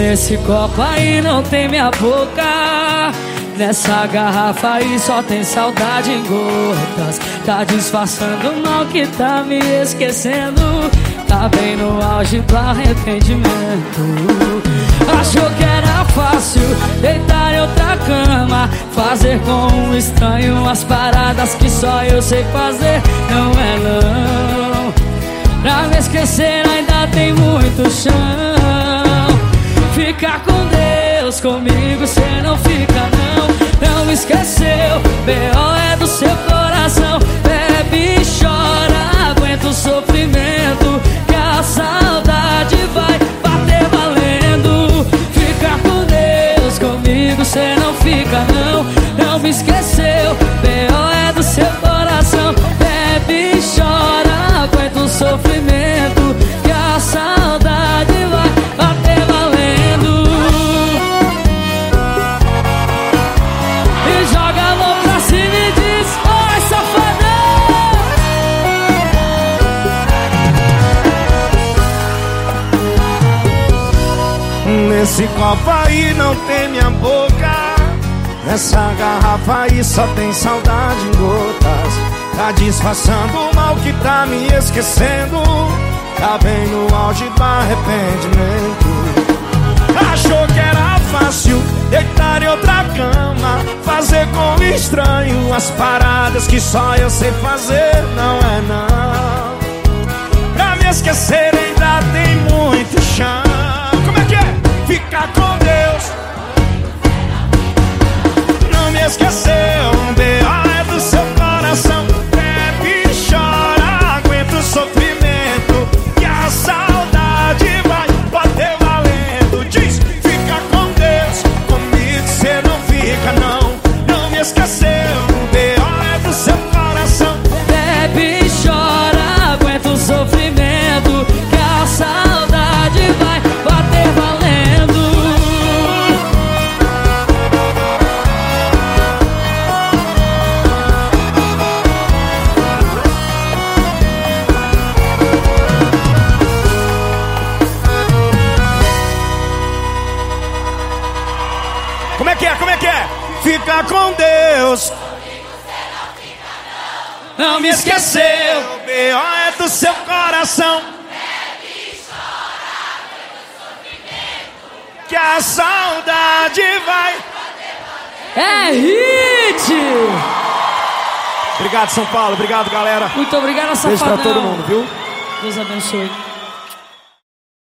Nesse copo aí não tem minha boca. Nessa garrafa aí só tem saudade em gotas. Tá disfarçando o mal que tá me esquecendo. Tá bem no auge do arrependimento. Achou que era fácil deitar em outra cama. Fazer com um estranho as paradas que só eu sei fazer. Não é não. Pra me esquecer ainda tem muito chão. Ficar com Deus, comigo cê não fica não Não esqueceu, B.O. é do seu coração Bebe e chora, aguenta o sofrimento Que a saudade vai bater valendo Ficar com Deus, comigo cê não fica não Não me esqueceu, B.O. é do seu coração Nesse copo aí não tem minha boca. Nessa garrafa aí só tem saudade em gotas. Tá disfarçando o mal que tá me esquecendo. Tá bem no auge do arrependimento. Achou que era fácil deitar em outra cama Fazer com estranho as paradas que só eu sei fazer. Não é não Não que é? Como é que é? Fica com Deus Não me esqueceu O B.O. é do seu coração Que a saudade vai É hit! Obrigado, São Paulo. Obrigado, galera. Muito obrigado, Beijo safadão pra todo mundo, viu? Deus abençoe